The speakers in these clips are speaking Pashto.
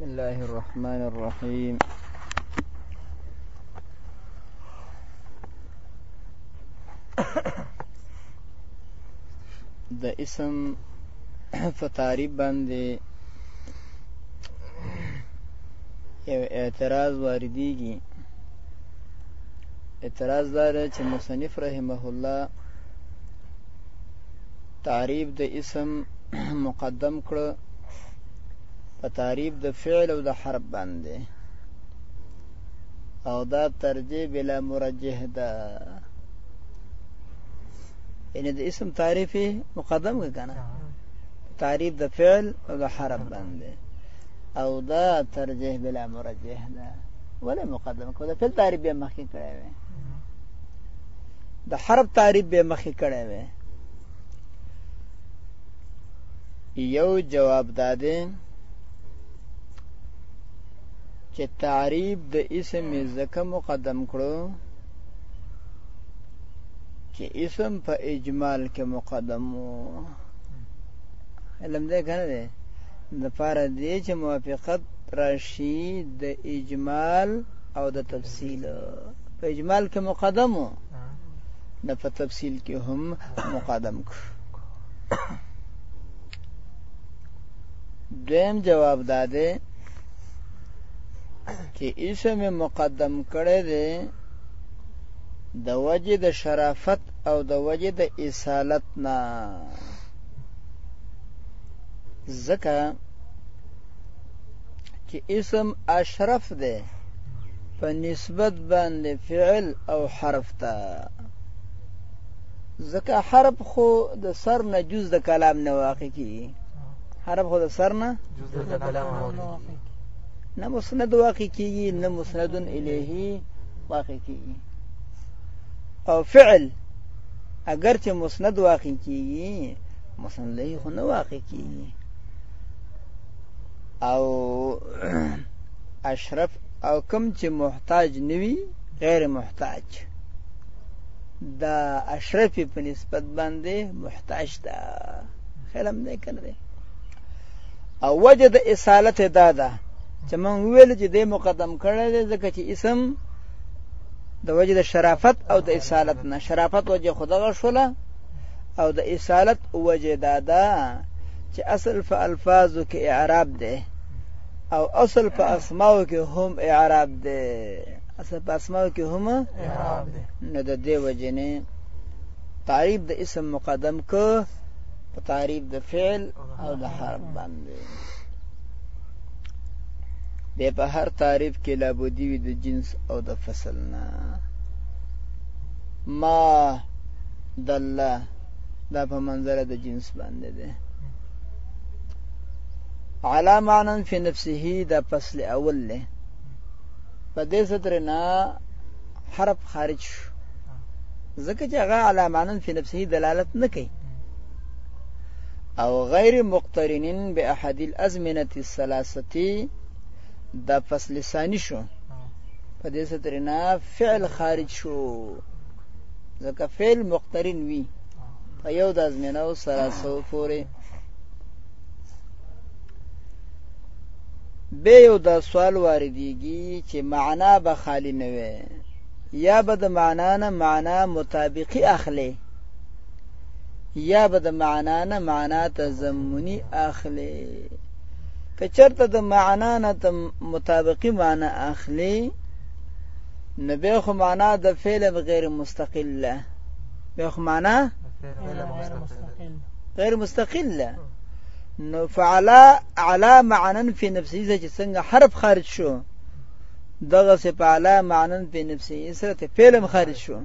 بسم الله الرحمن الرحيم د اسم په تعریف باندې یو اعتراض واردېږي اعتراض دا دی چې مصنف رحمه الله تعریف د اسم مقدم کړ په تعریب د فعل او د حرف باندې او دا ترجیح بلا مرجح ده یعنی د اسم تعریف مقدم کنه تعریف د فعل او د حرف باندې او دا ترجیح بلا مرجح ده ولا مقدم کو دا فعل تعریف به مخکې کړی وي د حرف تعریف به مخکې کړی وي یو جواب داده چې تعریب د اسم زکه مقدم کړو چې اسم په اجمال کې مقدم وو علم دې کنه دې د پاره دې چې موافقت راشي د اجمال او د تفصیل په اجمال کې مقدم وو نه په تفصیل کې هم مقدم کو دویم جواب داده چې اسم مقدم کړی دی د وجه د شرافت او د وجه د اصالت نه ځکه چې اسم اشرف دی په نسبت باندې فعل او حرف ته ځکه حرف خو د سر نه جز د کلام نه واقع کیږي حرف خو د سر نه جز د کلام نه مسند واقع کیږي نه مسند الیه واقع کیږي او فعل اگر چې مسند واقع کیږي مسند الیه خو نه واقع کیږي او اشرف او کم چې محتاج نوي غیر محتاج دا اشرف په نسبت باندې محتاج ده خلم نه کنه ده او وجه د اصالت دا ده چې مونږ ویل چې دې مقدم کړی دی ځکه چې اسم د وجه د شرافت او د اصالت نه شرافت وجه خدغه شوله او د اصالت وجه دا ده چې اصل په الفاظو کې اعراب دی او اصل په اسماو کې هم اعراب دی اصل په اسماو کې هم اعراب دی نو د دې وجې نه تعریب د اسم مقدم که په تعریب د فعل او د حرف باندې به په هر تعریف کې لابودی وي د جنس او د فصل نه ما دله دا په منظره د جنس باندې ده علا معنا فی نفسه دا فصل اول له په دې سطر نه حرف خارج شو ځکه چې هغه علا معنا فی نفسه دلالت نه کوي او غیر مقترنین به احد الازمنه الثلاثه دا فصل ثانی شو په دې سطر نه فعل خارج شو ځکه فعل مقترن وي په یو د ازمینه او سره سو پورې به یو دا سوال واردېږي چې معنا به خالی نه وي یا به د معنا نه معنا مطابقي اخلي یا به د معنا نه معنا تضمني اخلي که چرته د معنا نه مطابقي معنا اخلي نو بیا خو معنا د فعل غیر مستقل ده بیا خو معنا غیر مستقل ده نو فعلا علا معنا فی نفسی چې څنګه حرف خارج شو دغه سه په علا معنا فی نفسی سره ته فعل خارج شو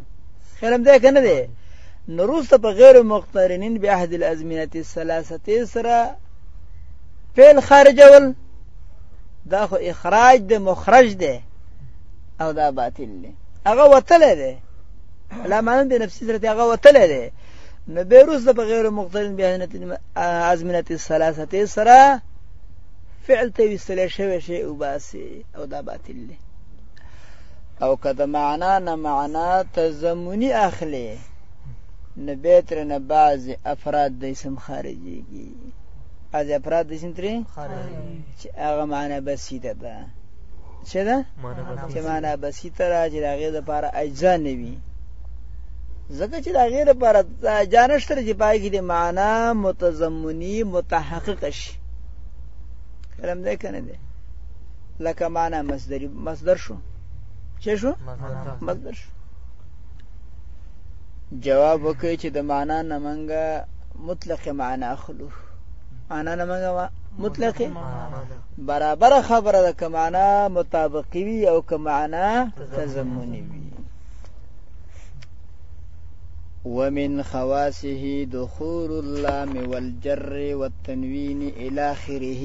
خیرم ده کنه ده نو روسته په غیر مقترنین به احد الازمنه الثلاثه سره فعل خارجول دا خو اخراج ده مخرج ده او دا باطل دی هغه وتلی دی لا معلوم دی نفسي سره هغه وتلی دی نو به روز په غیر مقترن به ازمنه الثلاثه سره فعل ته وسله شوی شی او باسي او دا باطل دی او کده معنا نه معنا تزمونی اخلي نه بیتر نه بعض افراد د اسم خارجيږي بعض افراد د اسم ترې خارجي چې هغه معنا بسیده ده څه ده چې معنا بسیطه را چې د هغې دپاره اجزا نه وي ځکه چې د هغې دپاره اجزا نشته چې په هغې کې د معنا متضمني متحققه شي کلم دی که نه دی لکه معنا مصدري مصدر شو څه شو مصدر شو جواب وکړئ چې د معنا نه منګه مطلق معنا اخلو معنا نه منګوا مطلق برابر خبره ده که معنا مطابقي وي او که معنا تضمني وي ومن خواصه دخول اللام والجر والتنوين إلى آخره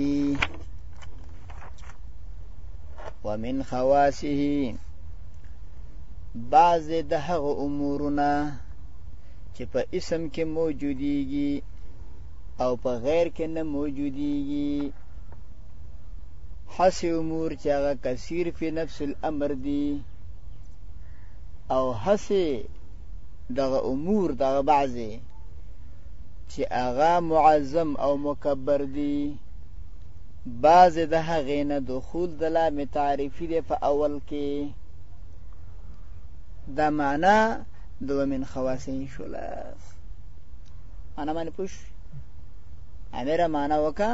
ومن خواصه بعض د هغه امورونه چې په اسم کې موجودیږي او په غیر کې نه موجودیږي حس امور چې هغه کثیر فی نفس الامر دی او حس دغه امور دغه بعضی چې هغه معظم او مکبر دی بعض د هغې نه دخول د لام تعریفي دی په اول کې دا معنا د ومن خواصه شولاس معنا باندې پوښ امیر معنا وکا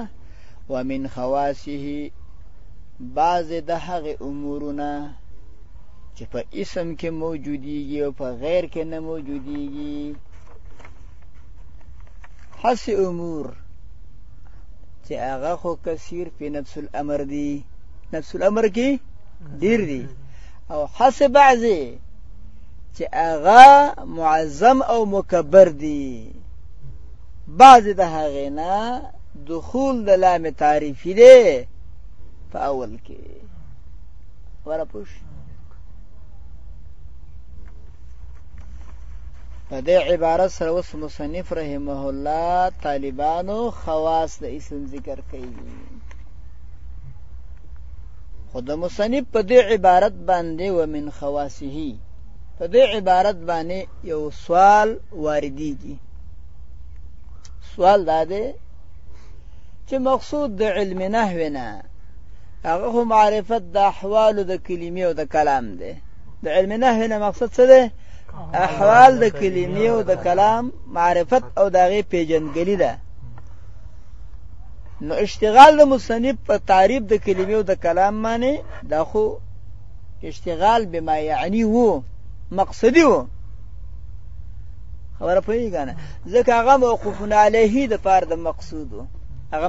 ومن خواصه بعض د هغه امورونه چې په اسم کې موجودیږي او په غیر کې نه موجودیږي حس امور چې هغه خو کثیر په نفس الامر دی نفس الامر کې ډیر دی او حس بعضی چې هغه معظم او مکبر دی بعض د هغه نه دخول د لام تعریفی دی په اول کې ورا پوش په دې عبارت سره اوس مصنف رحمه الله طالبانو خواص د اسم ذکر کوي خو د مصنف په دې عبارت باندې و من خواصه په دې عبارت باندې یو سوال واردېږي سوال دا دی چې مقصود د علم نحو نه هغه هم معرفت د احوال د کلمې او د کلام دی د علم نحو نه مقصد څه دی احوال د کلمې او د کلام معرفت او د هغې پیژندګلي ده نو اشتغال د مصنف په تعریف د کلمې او د کلام معنی دا خو اشتغال بما یعنی وو مقصدی وو خبره پوهېږي که نه ځکه هغه موقوفون علیه د پاره د مقصود و هغه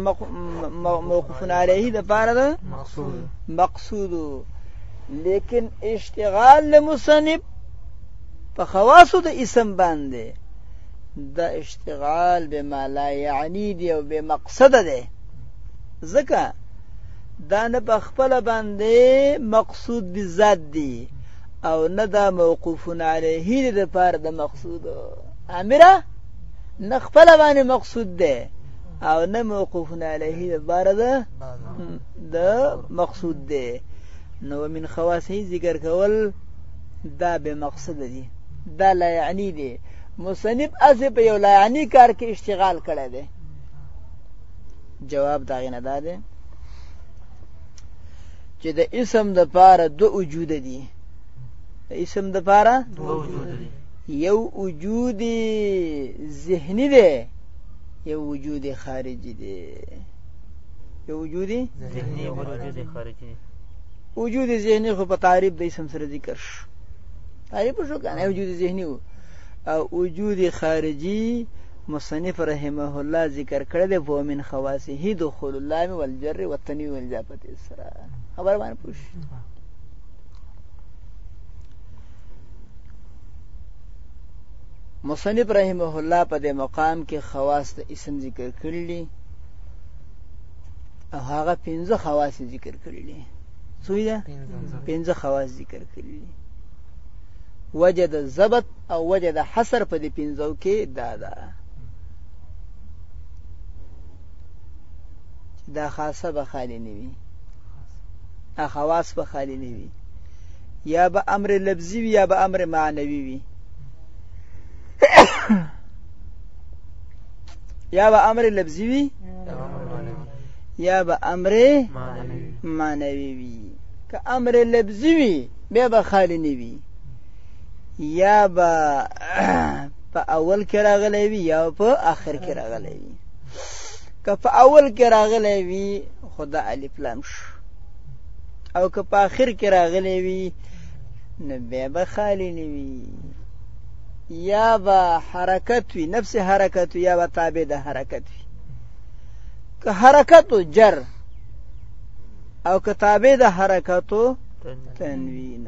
موقوفون علیه د پاره د مقصود و لیکن اشتغال مصنف په خواصو د اسم باندې د اشتغال به مالا یعنی دی او به مقصد دی ځکه دا نه په خپل باندې مقصود به ذات دی او نه دا موقوفون علیه دی د پار د مقصود امره نه خپل باندې مقصود دی او نه موقوفون علیه دی بار ده د مقصود دی نو من خواصه ذکر کول دا به مقصد دی دا لا یعنی دی مصنف اسې په یو لایانی کار کې اشتغال کړی دی جواب دا غینه دا دی چې د اسم د پاره دو وجود دي د اسم د پاره دو وجود دي یو وجود ذهني دی یو وجود خارجي دی یو وجود ذهني او وجود خارجي وجود ذهني خو په تعریف د اسم سره ذکر شو طالب شو کنه وجود ذهني وو او وجود خارجي مصنف رحمه الله ذکر کړی دی په من خواصه دخول اللام والجر والتنوی والاضافه سره خبر باندې پوښ مصنف رحمه الله په دې مقام کې خواص د اسم ذکر کړل او هغه پنځه خواص ذکر کړل سوی ده پنځه خواص ذکر کړی وجه د ضبط او وجه د حصر په دې پنځو کې دا ده دا خاصه به خالی نه وي خواص به خالی نه وي یا به امر لفظي وي یا به امر معنوي وي یا به امر لفظي وي یا به امر معنوي وي که امر لفظي وي بیا به خالی نه وي یا به په اول کې راغلی وي یا په آخر کې راغلی وي که په اول کې راغلی وي خو دا الف لام شو او که په آخر کې راغلی وي نو بیا به خالی نه وي یا به حرکت وي نفس حرکت وي یا به تابع د حرکت وي که حرکت جر او کتابه د حرکتو تنوین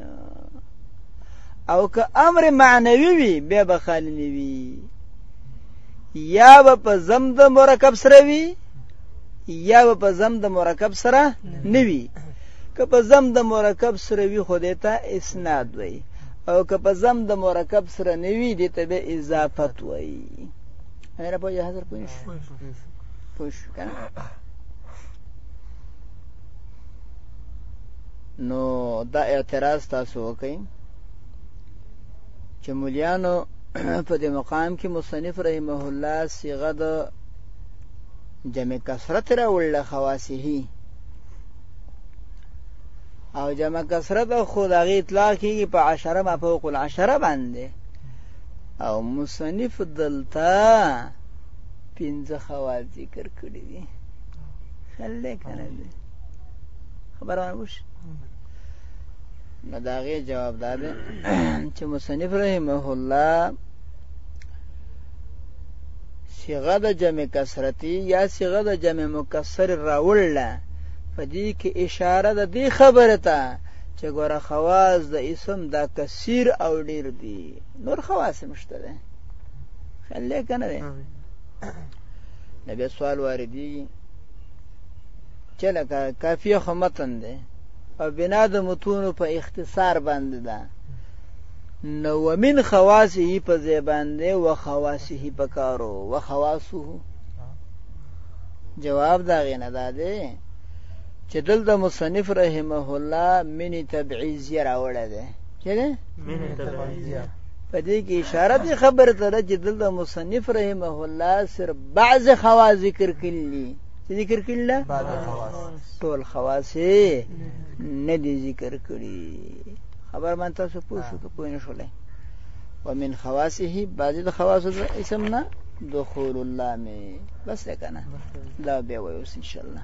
او که امر معنوي وي بیا به خالی نه وي یا به په زم د مرکب سره وي یا به په زم د مرکب سره نه وي که په زم د مرکب سره وي خو دې ته اسناد وي او که په زم د مرکب سره نه وي دې ته به اضافت وي هر په یو حاضر پوه شو پوه شو کنه نو دا اعتراض تاسو وکئ چې مولیانو په دې مقام کې مصنف رحمه الله صيغه د جمع کثرت راوړل خواصه او جمع کثرت خو د غي اطلاق کیږي په عشره ما فوق العشره باندې او مصنف دلته پنځه خواص ذکر کړی دي خلک کنه دي خبره وش نو دا غي جواب دا دی چې مصنف رحمه الله صيغه د جمع کثرتي یا صيغه د جمع مکسر راوړل په دې کې اشاره د دې خبره ته چې ګوره خواص د اسم دا کثیر او ډیر دي نور خواص مشته ده خیال لې کنه ده نبی سوال واردی چې لکه کافیه خو متن ده او بنا د متونو په اختصار باندې ده نو ومن خواصه په ځای باندې و خواصه په کارو و خواصه جواب دا غینه ده ده چې دلته مصنف رحمه الله منی تبعیضیه راوړی دی چې مینه طبیعیه په دې کې اشاره دې خبر ته ده چې دلته مصنف رحمه الله سر بعض خواص ذکر کړي چې ذکر کړي لا ټول خواص نه دي ذکر کړي خبر مان تاسو پوه شو که پوه نه شولای ومن خواصه بعض د خواص اسم نه دخول الله می بس ده کنه لا بیا وایوس ان شاء الله